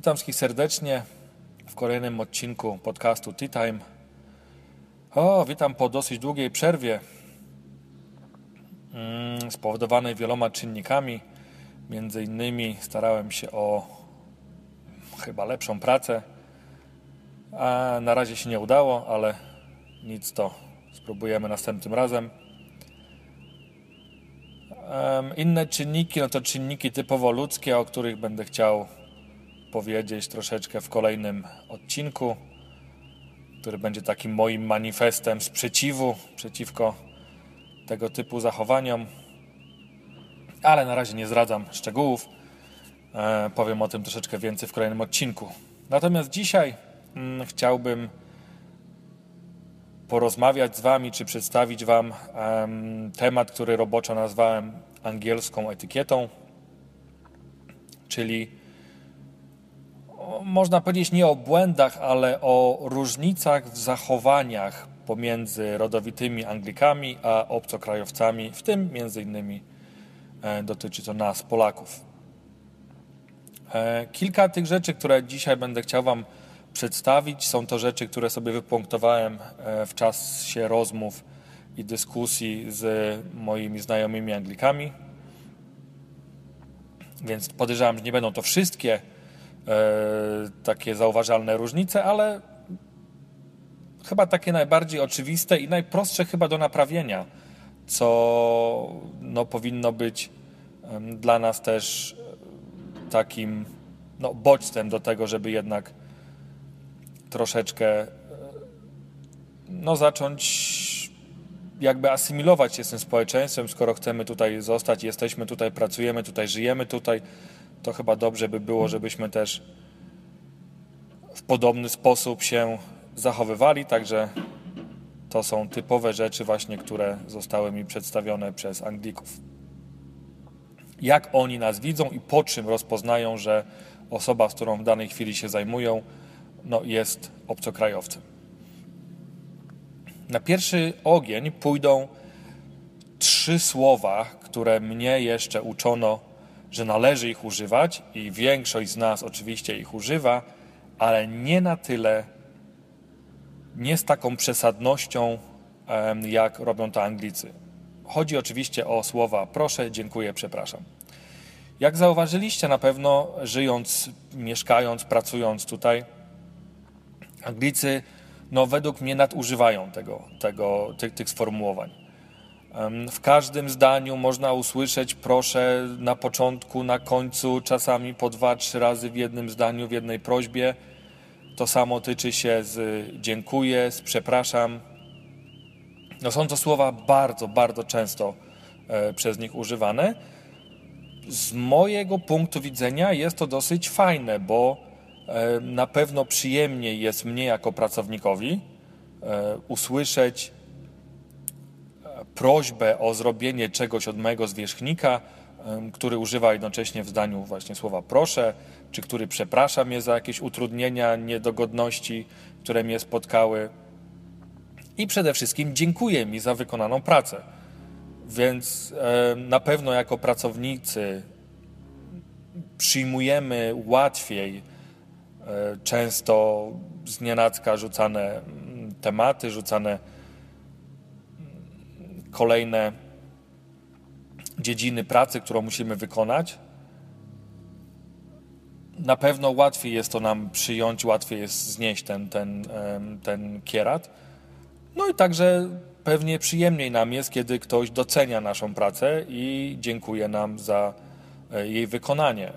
Witam wszystkich serdecznie w kolejnym odcinku podcastu Tea Time. O, witam po dosyć długiej przerwie mm, spowodowanej wieloma czynnikami. Między innymi starałem się o chyba lepszą pracę, a na razie się nie udało, ale nic to spróbujemy następnym razem. Inne czynniki, no to czynniki typowo ludzkie, o których będę chciał powiedzieć troszeczkę w kolejnym odcinku, który będzie takim moim manifestem sprzeciwu przeciwko tego typu zachowaniom. Ale na razie nie zdradzam szczegółów. E, powiem o tym troszeczkę więcej w kolejnym odcinku. Natomiast dzisiaj mm, chciałbym porozmawiać z Wami, czy przedstawić Wam temat, który roboczo nazwałem angielską etykietą, czyli można powiedzieć nie o błędach, ale o różnicach w zachowaniach pomiędzy rodowitymi Anglikami a obcokrajowcami, w tym między innymi e, dotyczy to nas, Polaków. E, kilka tych rzeczy, które dzisiaj będę chciał Wam przedstawić, są to rzeczy, które sobie wypunktowałem e, w czasie rozmów i dyskusji z moimi znajomymi Anglikami. Więc podejrzewam, że nie będą to wszystkie takie zauważalne różnice, ale chyba takie najbardziej oczywiste i najprostsze chyba do naprawienia, co no, powinno być dla nas też takim no, bodźcem do tego, żeby jednak troszeczkę no, zacząć jakby asymilować się z tym społeczeństwem, skoro chcemy tutaj zostać, jesteśmy tutaj, pracujemy tutaj, żyjemy tutaj, to chyba dobrze by było, żebyśmy też w podobny sposób się zachowywali. Także to są typowe rzeczy, właśnie, które zostały mi przedstawione przez Anglików. Jak oni nas widzą i po czym rozpoznają, że osoba, z którą w danej chwili się zajmują, no, jest obcokrajowcem. Na pierwszy ogień pójdą trzy słowa, które mnie jeszcze uczono że należy ich używać i większość z nas oczywiście ich używa, ale nie na tyle, nie z taką przesadnością, jak robią to Anglicy. Chodzi oczywiście o słowa proszę, dziękuję, przepraszam. Jak zauważyliście na pewno, żyjąc, mieszkając, pracując tutaj, Anglicy, no według mnie nadużywają tego, tego, tych, tych sformułowań. W każdym zdaniu można usłyszeć proszę na początku, na końcu, czasami po dwa, trzy razy w jednym zdaniu, w jednej prośbie. To samo tyczy się z dziękuję, z przepraszam. No są to słowa bardzo, bardzo często e, przez nich używane. Z mojego punktu widzenia jest to dosyć fajne, bo e, na pewno przyjemniej jest mnie jako pracownikowi e, usłyszeć prośbę o zrobienie czegoś od mojego zwierzchnika, który używa jednocześnie w zdaniu właśnie słowa proszę, czy który przeprasza mnie za jakieś utrudnienia, niedogodności, które mnie spotkały. I przede wszystkim dziękuję mi za wykonaną pracę. Więc na pewno jako pracownicy przyjmujemy łatwiej e, często z nienacka rzucane tematy, rzucane kolejne dziedziny pracy, którą musimy wykonać. Na pewno łatwiej jest to nam przyjąć, łatwiej jest znieść ten, ten, ten kierat. No i także pewnie przyjemniej nam jest, kiedy ktoś docenia naszą pracę i dziękuję nam za e, jej wykonanie.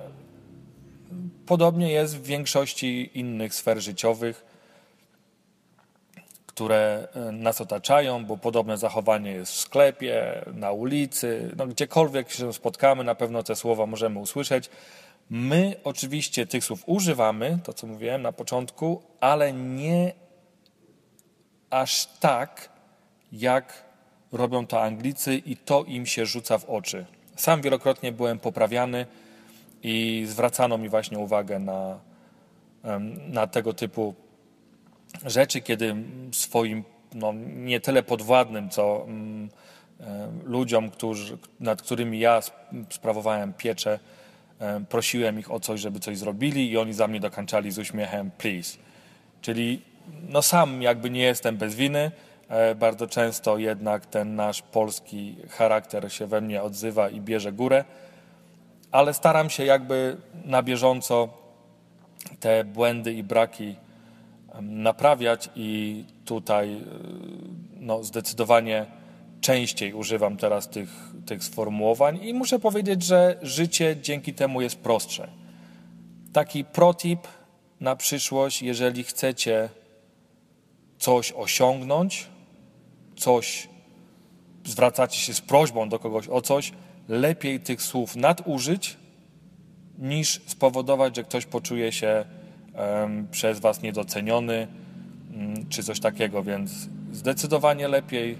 Podobnie jest w większości innych sfer życiowych które e, nas otaczają, bo podobne zachowanie jest w sklepie, na ulicy, no gdziekolwiek się spotkamy, na pewno te słowa możemy usłyszeć. My oczywiście tych słów używamy, to co mówiłem na początku, ale nie aż tak, jak robią to Anglicy i to im się rzuca w oczy. Sam wielokrotnie byłem poprawiany i zwracano mi właśnie uwagę na, na tego typu rzeczy, kiedy swoim no, nie tyle podwładnym, co mm, e, ludziom, którzy, nad którymi ja sprawowałem pieczę, prosiłem ich o coś, żeby coś zrobili i oni za mnie dokańczali z uśmiechem please. Czyli no sam jakby nie jestem bez winy, e, bardzo często jednak ten nasz polski charakter się we mnie odzywa i bierze górę, ale staram się jakby na bieżąco te błędy i braki naprawiać i tutaj e, no, zdecydowanie częściej używam teraz tych, tych sformułowań i muszę powiedzieć, że życie dzięki temu jest prostsze. Taki protip na przyszłość, jeżeli chcecie coś osiągnąć, coś zwracacie się z prośbą do kogoś o coś, lepiej tych słów nadużyć, niż spowodować, że ktoś poczuje się przez Was niedoceniony um, czy coś takiego, więc zdecydowanie lepiej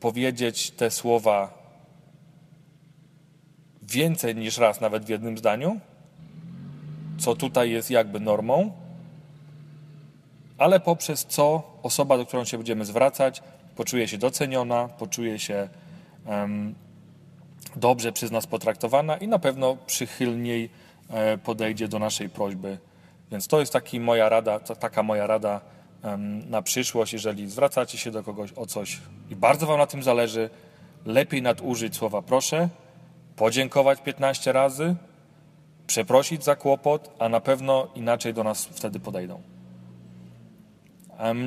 powiedzieć te słowa więcej niż raz, nawet w jednym zdaniu, co tutaj jest jakby normą, ale poprzez co osoba, do którą się będziemy zwracać, poczuje się doceniona, poczuje się um, dobrze przez nas potraktowana i na pewno przychylniej podejdzie do naszej prośby. Więc to jest taki moja rada, taka moja rada na przyszłość, jeżeli zwracacie się do kogoś o coś i bardzo Wam na tym zależy, lepiej nadużyć słowa proszę, podziękować 15 razy, przeprosić za kłopot, a na pewno inaczej do nas wtedy podejdą.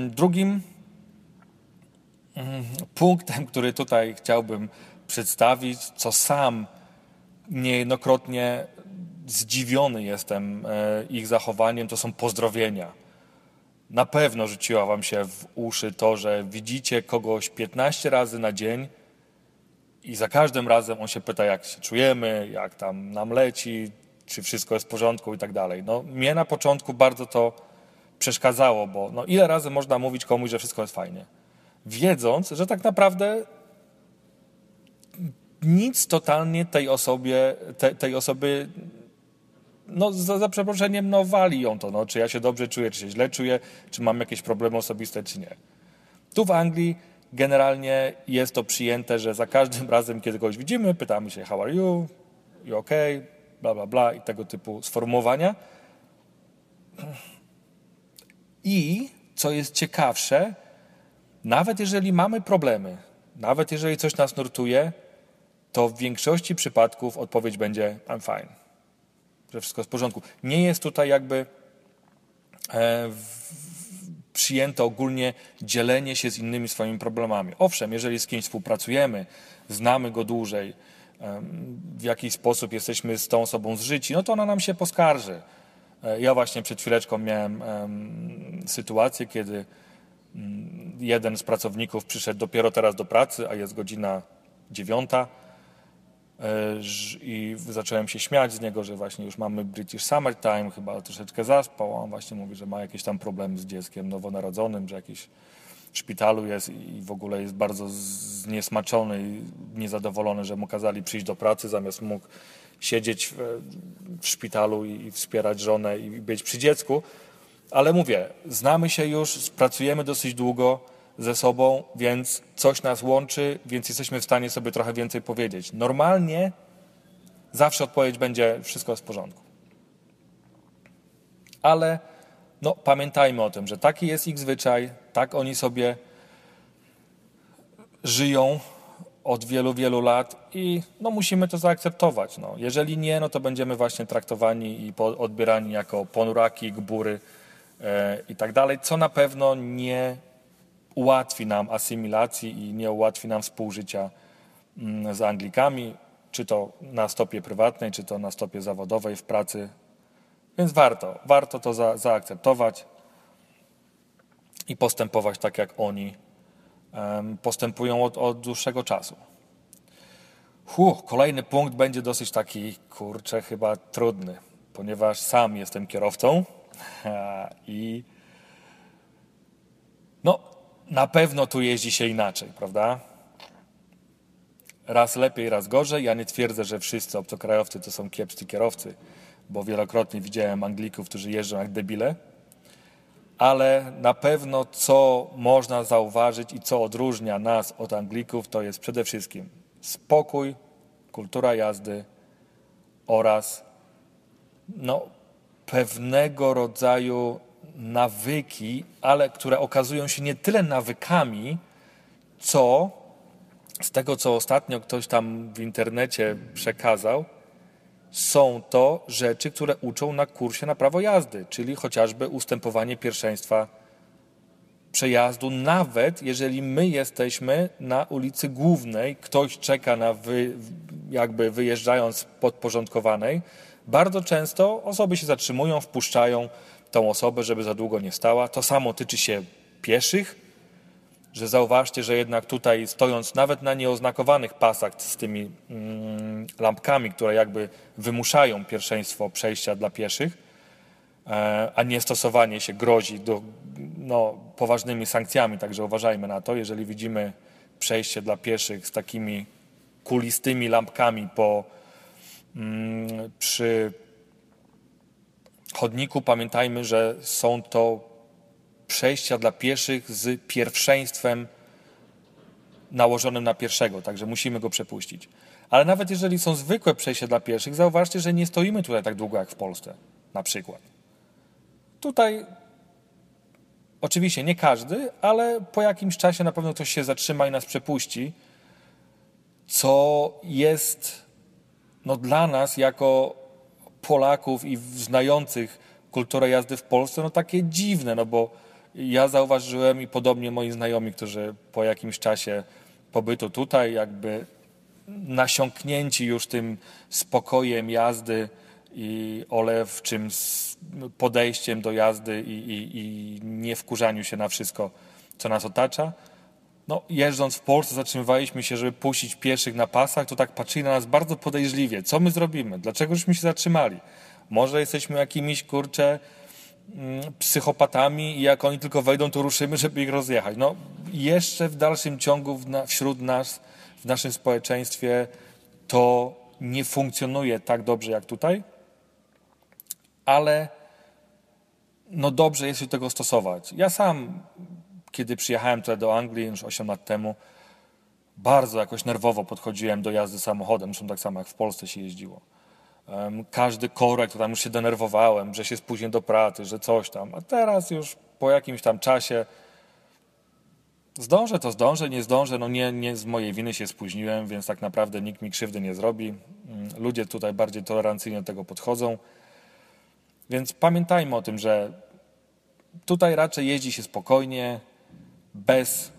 Drugim mm, punktem, który tutaj chciałbym przedstawić, co sam niejednokrotnie zdziwiony jestem e, ich zachowaniem, to są pozdrowienia. Na pewno rzuciła Wam się w uszy to, że widzicie kogoś 15 razy na dzień i za każdym razem on się pyta, jak się czujemy, jak tam nam leci, czy wszystko jest w porządku i tak dalej. No, mnie na początku bardzo to przeszkadzało, bo no, ile razy można mówić komuś, że wszystko jest fajnie, wiedząc, że tak naprawdę nic totalnie tej osobie, te, tej osoby, no za, za, przeproszeniem, no wali ją to, no, czy ja się dobrze czuję, czy się źle czuję, czy mam jakieś problemy osobiste, czy nie. Tu w Anglii generalnie jest to przyjęte, że za każdym razem, kiedy kogoś widzimy, pytamy się how are you, you okay, bla, bla, bla i tego typu sformułowania. I co jest ciekawsze, nawet jeżeli mamy problemy, nawet jeżeli coś nas nurtuje, to w większości przypadków odpowiedź będzie I'm fine, że wszystko jest w porządku. Nie jest tutaj jakby e, przyjęte ogólnie dzielenie się z innymi swoimi problemami. Owszem, jeżeli z kimś współpracujemy, znamy go dłużej, w jakiś sposób jesteśmy z tą osobą zżyci, no to ona nam się poskarży. E, ja właśnie przed chwileczką miałem sytuację, kiedy mm, jeden z pracowników przyszedł dopiero teraz do pracy, a jest godzina dziewiąta i zacząłem się śmiać z niego, że właśnie już mamy British Summertime, chyba troszeczkę zaspał, on właśnie mówi, że ma jakieś tam problemy z dzieckiem nowonarodzonym, że jakiś w szpitalu jest i w ogóle jest bardzo zniesmaczony i niezadowolony, że mu kazali przyjść do pracy, zamiast mógł siedzieć w szpitalu i wspierać żonę i być przy dziecku. Ale mówię, znamy się już, pracujemy dosyć długo ze sobą, więc coś nas łączy, więc jesteśmy w stanie sobie trochę więcej powiedzieć. Normalnie zawsze odpowiedź będzie wszystko jest w porządku. Ale no, pamiętajmy o tym, że taki jest ich zwyczaj, tak oni sobie żyją od wielu, wielu lat i no, musimy to zaakceptować. No. Jeżeli nie, no to będziemy właśnie traktowani i odbierani jako ponuraki, gbury e, i tak dalej, co na pewno nie ułatwi nam asymilacji i nie ułatwi nam współżycia mm, z Anglikami, czy to na stopie prywatnej, czy to na stopie zawodowej w pracy więc warto, warto to za, zaakceptować i postępować tak, jak oni postępują od, od dłuższego czasu. Huh, kolejny punkt będzie dosyć taki, kurczę, chyba trudny, ponieważ sam jestem kierowcą i no, na pewno tu jeździ się inaczej, prawda? Raz lepiej, raz gorzej. Ja nie twierdzę, że wszyscy obcokrajowcy to są kiepscy kierowcy bo wielokrotnie widziałem Anglików, którzy jeżdżą jak debile, ale na pewno co można zauważyć i co odróżnia nas od Anglików, to jest przede wszystkim spokój, kultura jazdy oraz no, pewnego rodzaju nawyki, ale które okazują się nie tyle nawykami, co z tego, co ostatnio ktoś tam w internecie przekazał, są to rzeczy, które uczą na kursie na prawo jazdy, czyli chociażby ustępowanie pierwszeństwa przejazdu, nawet jeżeli my jesteśmy na ulicy głównej, ktoś czeka na wy, jakby wyjeżdżając podporządkowanej, bardzo często osoby się zatrzymują, wpuszczają tą osobę, żeby za długo nie stała. To samo tyczy się pieszych, że zauważcie, że jednak tutaj stojąc nawet na nieoznakowanych pasach z tymi mm, lampkami, które jakby wymuszają pierwszeństwo przejścia dla pieszych, e, a nie stosowanie się grozi do, no, poważnymi sankcjami, także uważajmy na to. Jeżeli widzimy przejście dla pieszych z takimi kulistymi lampkami po, mm, przy chodniku, pamiętajmy, że są to przejścia dla pieszych z pierwszeństwem nałożonym na pierwszego, także musimy go przepuścić. Ale nawet jeżeli są zwykłe przejścia dla pieszych, zauważcie, że nie stoimy tutaj tak długo jak w Polsce, na przykład. Tutaj oczywiście nie każdy, ale po jakimś czasie na pewno ktoś się zatrzyma i nas przepuści, co jest no, dla nas jako Polaków i znających kulturę jazdy w Polsce no, takie dziwne, no bo ja zauważyłem i podobnie moi znajomi, którzy po jakimś czasie pobytu tutaj jakby nasiąknięci już tym spokojem jazdy i olewczym podejściem do jazdy i, i, i nie wkurzaniu się na wszystko, co nas otacza. No, jeżdżąc w Polsce zatrzymywaliśmy się, żeby puścić pieszych na pasach, to tak patrzyli na nas bardzo podejrzliwie. Co my zrobimy? Dlaczegośmy się zatrzymali? Może jesteśmy jakimiś, kurcze, Mm, psychopatami i jak oni tylko wejdą, to ruszymy, żeby ich rozjechać. No, jeszcze w dalszym ciągu wśród nas, w naszym społeczeństwie to nie funkcjonuje tak dobrze jak tutaj, ale no dobrze jest się tego stosować. Ja sam, kiedy przyjechałem tutaj do Anglii już 8 lat temu, bardzo jakoś nerwowo podchodziłem do jazdy samochodem, zresztą tak samo jak w Polsce się jeździło każdy korek, to tam już się denerwowałem, że się spóźnię do pracy, że coś tam. A teraz już po jakimś tam czasie zdążę, to zdążę, nie zdążę, no nie, nie z mojej winy się spóźniłem, więc tak naprawdę nikt mi krzywdy nie zrobi. Mm, ludzie tutaj bardziej tolerancyjnie do tego podchodzą. Więc pamiętajmy o tym, że tutaj raczej jeździ się spokojnie, bez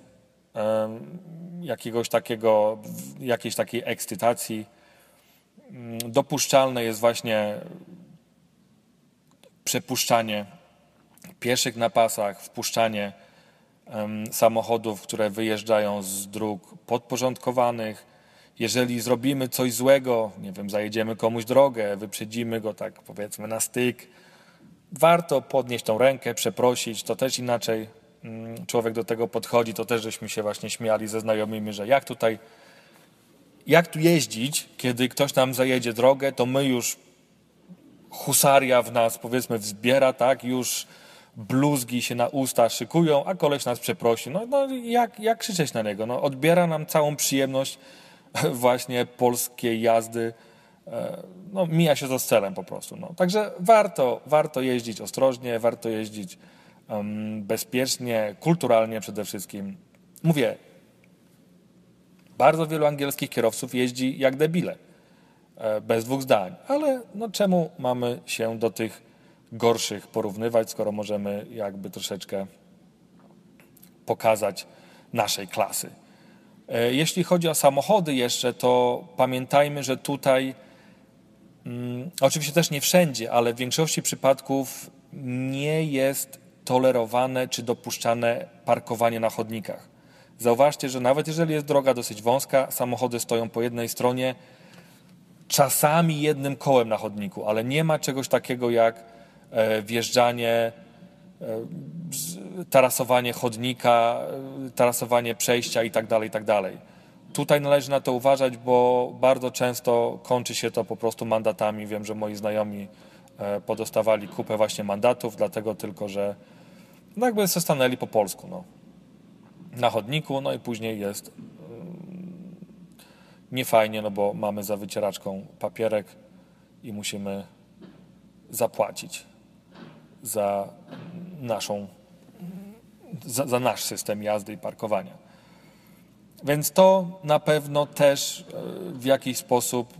jakiegoś takiego, jakiejś takiej ekscytacji Mm, dopuszczalne jest właśnie przepuszczanie pieszych na pasach, wpuszczanie samochodów, które wyjeżdżają z dróg podporządkowanych. Jeżeli zrobimy coś złego, nie wiem, zajedziemy komuś drogę, wyprzedzimy go tak powiedzmy na styk, warto podnieść tą rękę, przeprosić, to też inaczej mm, człowiek do tego podchodzi, to też żeśmy się właśnie śmiali ze znajomymi, że jak tutaj jak tu jeździć, kiedy ktoś nam zajedzie drogę, to my już husaria w nas, powiedzmy, wzbiera, tak, już bluzgi się na usta szykują, a koleś nas przeprosi. No, no jak, jak krzyczeć na niego? No, odbiera nam całą przyjemność właśnie polskiej jazdy. E, no, mija się to z celem po prostu. No. Także warto, warto jeździć ostrożnie, warto jeździć um, bezpiecznie, kulturalnie przede wszystkim. Mówię, bardzo wielu angielskich kierowców jeździ jak debile, e, bez dwóch zdań. Ale no czemu mamy się do tych gorszych porównywać, skoro możemy jakby troszeczkę pokazać naszej klasy. E, jeśli chodzi o samochody jeszcze, to pamiętajmy, że tutaj oczywiście też nie wszędzie, ale w większości przypadków nie jest tolerowane czy dopuszczane parkowanie na chodnikach. Zauważcie, że nawet jeżeli jest droga dosyć wąska, samochody stoją po jednej stronie, czasami jednym kołem na chodniku, ale nie ma czegoś takiego jak e, wjeżdżanie, e, tarasowanie chodnika, e, tarasowanie przejścia itd., tak itd. Tutaj należy na to uważać, bo bardzo często kończy się to po prostu mandatami. Wiem, że moi znajomi podostawali kupę właśnie mandatów, dlatego tylko, że no jakby się stanęli po polsku. No na chodniku, no i później jest mm, niefajnie, no bo mamy za wycieraczką papierek i musimy zapłacić za naszą, za, za nasz system jazdy i parkowania. Więc to na pewno też e, w jakiś sposób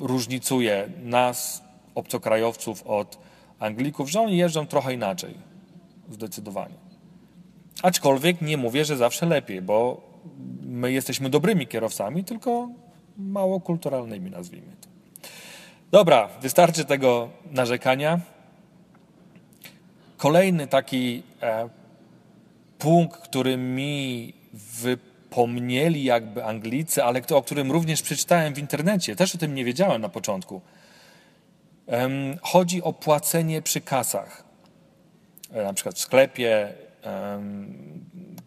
różnicuje nas, obcokrajowców, od Anglików, że oni jeżdżą trochę inaczej. Zdecydowanie. Aczkolwiek nie mówię, że zawsze lepiej, bo my jesteśmy dobrymi kierowcami, tylko mało kulturalnymi, nazwijmy to. Dobra, wystarczy tego narzekania. Kolejny taki e, punkt, który mi wypomnieli jakby Anglicy, ale o którym również przeczytałem w internecie, też o tym nie wiedziałem na początku. Chodzi o płacenie przy kasach. E, na przykład w sklepie,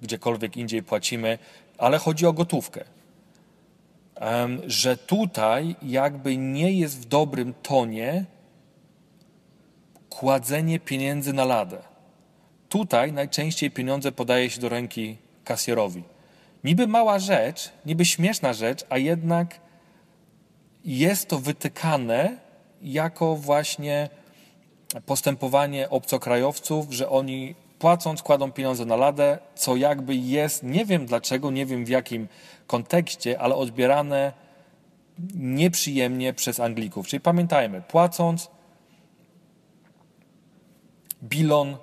gdziekolwiek indziej płacimy, ale chodzi o gotówkę. Że tutaj jakby nie jest w dobrym tonie kładzenie pieniędzy na ladę. Tutaj najczęściej pieniądze podaje się do ręki kasjerowi. Niby mała rzecz, niby śmieszna rzecz, a jednak jest to wytykane jako właśnie postępowanie obcokrajowców, że oni płacąc kładą pieniądze na ladę, co jakby jest, nie wiem dlaczego, nie wiem w jakim kontekście, ale odbierane nieprzyjemnie przez Anglików. Czyli pamiętajmy, płacąc bilon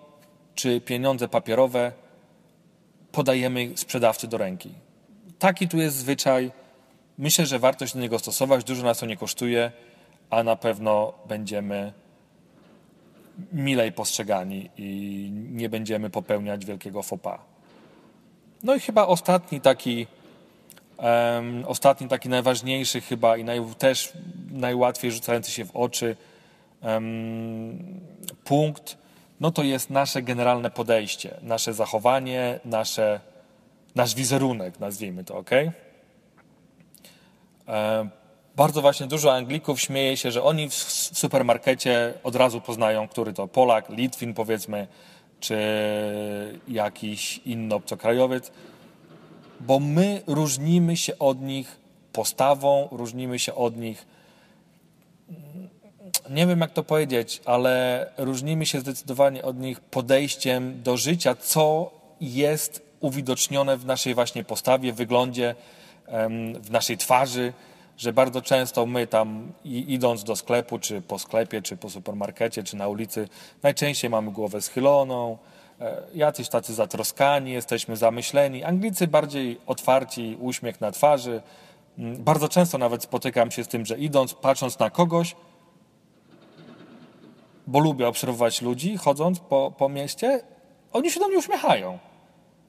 czy pieniądze papierowe podajemy sprzedawcy do ręki. Taki tu jest zwyczaj. Myślę, że warto się do niego stosować. Dużo nas to nie kosztuje, a na pewno będziemy milej postrzegani i nie będziemy popełniać wielkiego fopa. No i chyba ostatni taki, um, ostatni taki najważniejszy chyba i naj, też najłatwiej rzucający się w oczy um, punkt, no to jest nasze generalne podejście, nasze zachowanie, nasze, nasz wizerunek, nazwijmy to, ok? Um, bardzo właśnie dużo Anglików śmieje się, że oni w supermarkecie od razu poznają, który to Polak, Litwin powiedzmy, czy jakiś inny obcokrajowiec, bo my różnimy się od nich postawą, różnimy się od nich, nie wiem jak to powiedzieć, ale różnimy się zdecydowanie od nich podejściem do życia, co jest uwidocznione w naszej właśnie postawie, wyglądzie, w naszej twarzy że bardzo często my tam idąc do sklepu, czy po sklepie, czy po supermarkecie, czy na ulicy, najczęściej mamy głowę schyloną, e, jacyś tacy zatroskani, jesteśmy zamyśleni. Anglicy bardziej otwarci, uśmiech na twarzy. Mm, bardzo często nawet spotykam się z tym, że idąc, patrząc na kogoś, bo lubię obserwować ludzi, chodząc po, po mieście, oni się do mnie uśmiechają.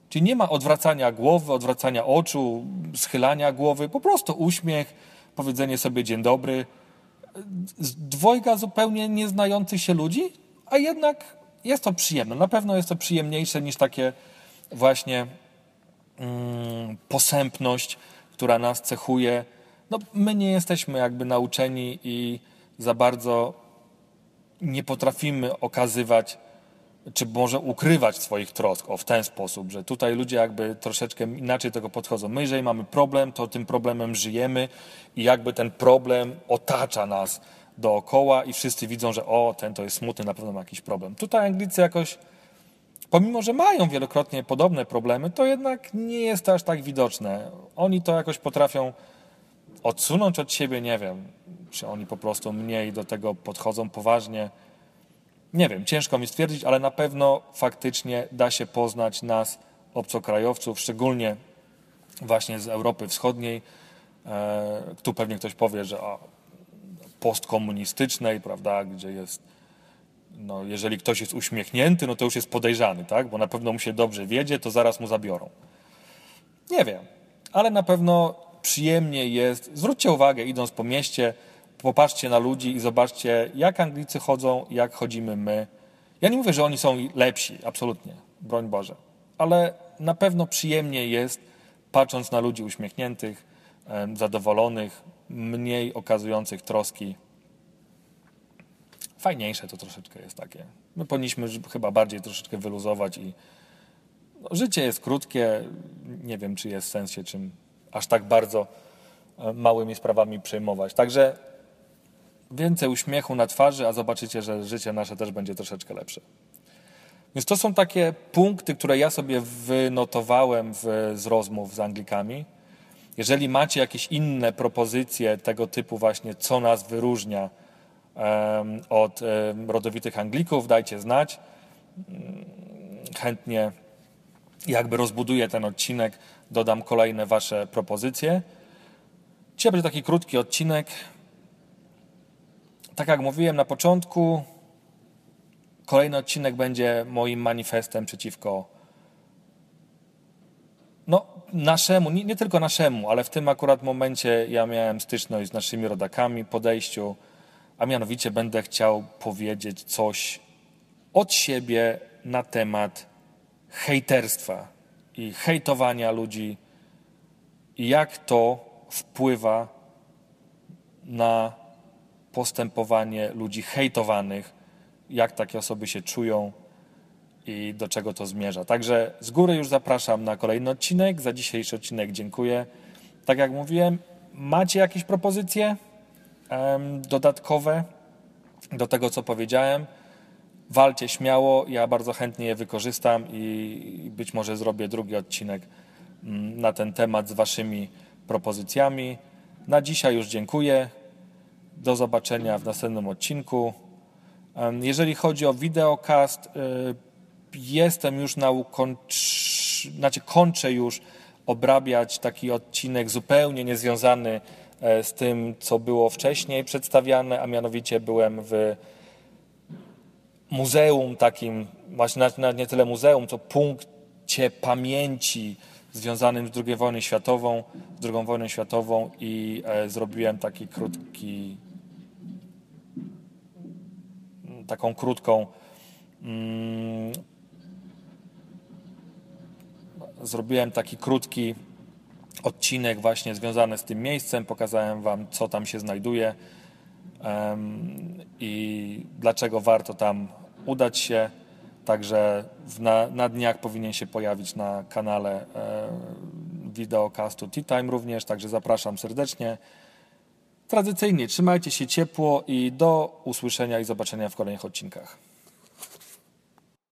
Czyli nie ma odwracania głowy, odwracania oczu, schylania głowy, po prostu uśmiech, powiedzenie sobie dzień dobry. Dwojga zupełnie nieznających się ludzi, a jednak jest to przyjemne. Na pewno jest to przyjemniejsze niż takie właśnie mm, posępność, która nas cechuje. No, my nie jesteśmy jakby nauczeni i za bardzo nie potrafimy okazywać czy może ukrywać swoich trosk o, w ten sposób, że tutaj ludzie jakby troszeczkę inaczej tego podchodzą. My, jeżeli mamy problem, to tym problemem żyjemy i jakby ten problem otacza nas dookoła i wszyscy widzą, że o, ten to jest smutny, na pewno ma jakiś problem. Tutaj Anglicy jakoś, pomimo, że mają wielokrotnie podobne problemy, to jednak nie jest to aż tak widoczne. Oni to jakoś potrafią odsunąć od siebie, nie wiem, czy oni po prostu mniej do tego podchodzą? Poważnie, nie wiem, ciężko mi stwierdzić, ale na pewno faktycznie da się poznać nas, obcokrajowców, szczególnie właśnie z Europy Wschodniej. E, tu pewnie ktoś powie, że o, postkomunistycznej, prawda, gdzie jest, no, jeżeli ktoś jest uśmiechnięty, no to już jest podejrzany, tak, bo na pewno mu się dobrze wiedzie, to zaraz mu zabiorą. Nie wiem, ale na pewno przyjemnie jest. Zwróćcie uwagę, idąc po mieście, popatrzcie na ludzi i zobaczcie, jak Anglicy chodzą, jak chodzimy my. Ja nie mówię, że oni są lepsi, absolutnie, broń Boże, ale na pewno przyjemnie jest, patrząc na ludzi uśmiechniętych, zadowolonych, mniej okazujących troski. Fajniejsze to troszeczkę jest takie. My powinniśmy chyba bardziej troszeczkę wyluzować i no, życie jest krótkie. Nie wiem, czy jest sens się czym aż tak bardzo e, małymi sprawami przejmować. Także więcej uśmiechu na twarzy, a zobaczycie, że życie nasze też będzie troszeczkę lepsze. Więc to są takie punkty, które ja sobie wynotowałem w, z rozmów z Anglikami. Jeżeli macie jakieś inne propozycje tego typu właśnie, co nas wyróżnia um, od um, rodowitych Anglików, dajcie znać. Mm, chętnie jakby rozbuduję ten odcinek, dodam kolejne wasze propozycje. Dzisiaj będzie taki krótki odcinek. Tak jak mówiłem na początku, kolejny odcinek będzie moim manifestem przeciwko no, naszemu, nie, nie, tylko naszemu, ale w tym akurat momencie ja miałem styczność z naszymi rodakami, podejściu, a mianowicie będę chciał powiedzieć coś od siebie na temat hejterstwa i hejtowania ludzi i jak to wpływa na postępowanie ludzi hejtowanych, jak takie osoby się czują i do czego to zmierza. Także z góry już zapraszam na kolejny odcinek. Za dzisiejszy odcinek dziękuję. Tak jak mówiłem, macie jakieś propozycje dodatkowe do tego, co powiedziałem? Walcie śmiało, ja bardzo chętnie je wykorzystam i być może zrobię drugi odcinek mm, na ten temat z Waszymi propozycjami. Na dzisiaj już dziękuję. Do zobaczenia w następnym odcinku. Jeżeli chodzi o wideocast, y, jestem już na ukończ... znaczy kończę już obrabiać taki odcinek zupełnie niezwiązany e, z tym, co było wcześniej przedstawiane, a mianowicie byłem w muzeum takim, właśnie nie tyle muzeum, co punkcie pamięci związanym z II wojną światową, z II wojną światową i e, zrobiłem taki krótki taką krótką mm, zrobiłem taki krótki odcinek właśnie związany z tym miejscem, pokazałem wam co tam się znajduje i dlaczego warto tam udać się. Także na, na dniach powinien się pojawić na kanale e, wideocastu Tea Time również, także zapraszam serdecznie. Tradycyjnie trzymajcie się ciepło i do usłyszenia i zobaczenia w kolejnych odcinkach.